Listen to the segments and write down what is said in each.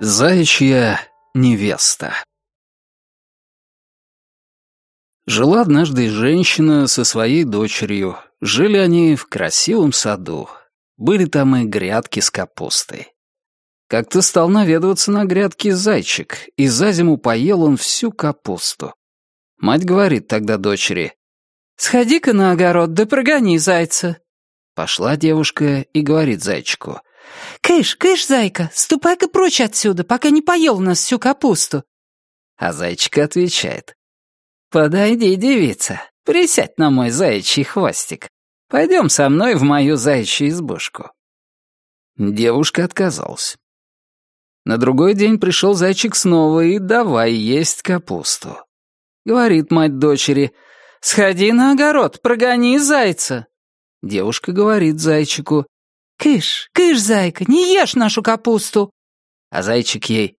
Заячья невеста Жила однажды женщина со своей дочерью. Жили они в красивом саду. Были там и грядки с капустой. Как-то стал наведываться на грядки зайчик, и за зиму поел он всю капусту. Мать говорит тогда дочери, «Сходи-ка на огород, да прогони зайца». Пошла девушка и говорит зайчику, «Кыш, кыш, зайка, ступай-ка прочь отсюда, пока не поел у нас всю капусту». А зайчик отвечает. «Подойди, девица, присядь на мой заячий хвостик. Пойдем со мной в мою заячью избушку». Девушка отказалась. На другой день пришел зайчик снова и давай есть капусту. Говорит мать дочери, «Сходи на огород, прогони зайца». Девушка говорит зайчику, «Кыш, кыш, зайка, не ешь нашу капусту!» А зайчик ей,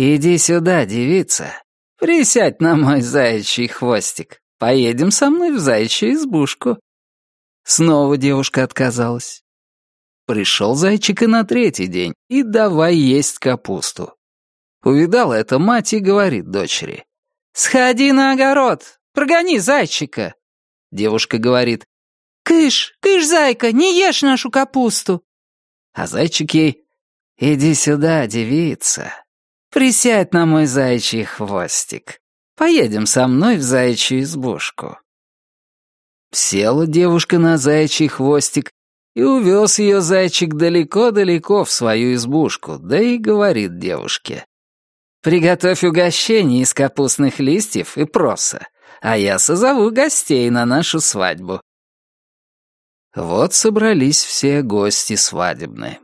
«Иди сюда, девица, присядь на мой заячий хвостик, поедем со мной в заячью избушку». Снова девушка отказалась. Пришел зайчик и на третий день, и давай есть капусту. Увидала это мать и говорит дочери, «Сходи на огород, прогони зайчика». Девушка говорит, «Кыш, кыш, зайка, не ешь нашу капусту!» А зайчик ей «Иди сюда, девица, присядь на мой зайчий хвостик, поедем со мной в заячью избушку». Села девушка на заячий хвостик, и увез ее зайчик далеко-далеко в свою избушку, да и говорит девушке. «Приготовь угощение из капустных листьев и проса, а я созову гостей на нашу свадьбу. Вот собрались все гости свадебные.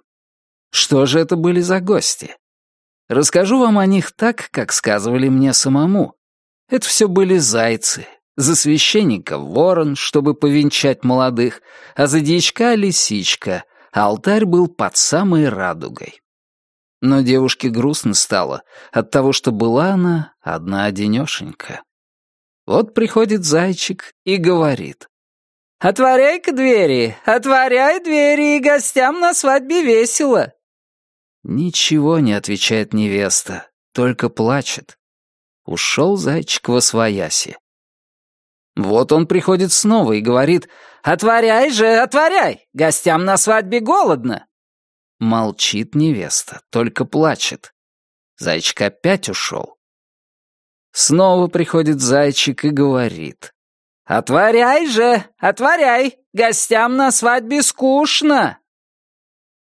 Что же это были за гости? Расскажу вам о них так, как сказывали мне самому. Это все были зайцы. За священника ворон, чтобы повенчать молодых, а за дичка лисичка, а алтарь был под самой радугой. Но девушке грустно стало от того, что была она одна-одинешенька. Вот приходит зайчик и говорит. «Отворяй-ка двери, отворяй двери, и гостям на свадьбе весело!» Ничего не отвечает невеста, только плачет. Ушел зайчик во свояси. Вот он приходит снова и говорит «Отворяй же, отворяй! Гостям на свадьбе голодно!» Молчит невеста, только плачет. Зайчик опять ушел. Снова приходит зайчик и говорит «Отворяй же, отворяй! Гостям на свадьбе скучно!»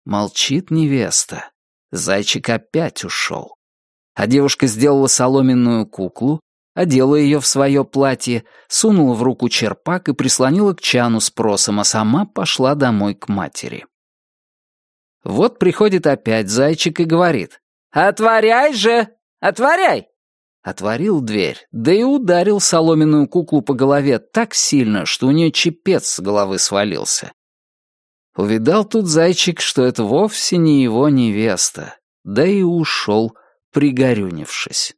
Молчит невеста. Зайчик опять ушел. А девушка сделала соломенную куклу, одела ее в свое платье, сунула в руку черпак и прислонила к чану с просом, а сама пошла домой к матери. Вот приходит опять зайчик и говорит «Отворяй же! Отворяй!» Отворил дверь, да и ударил соломенную куклу по голове так сильно, что у нее чепец с головы свалился. Увидал тут зайчик, что это вовсе не его невеста, да и ушел, пригорюнившись.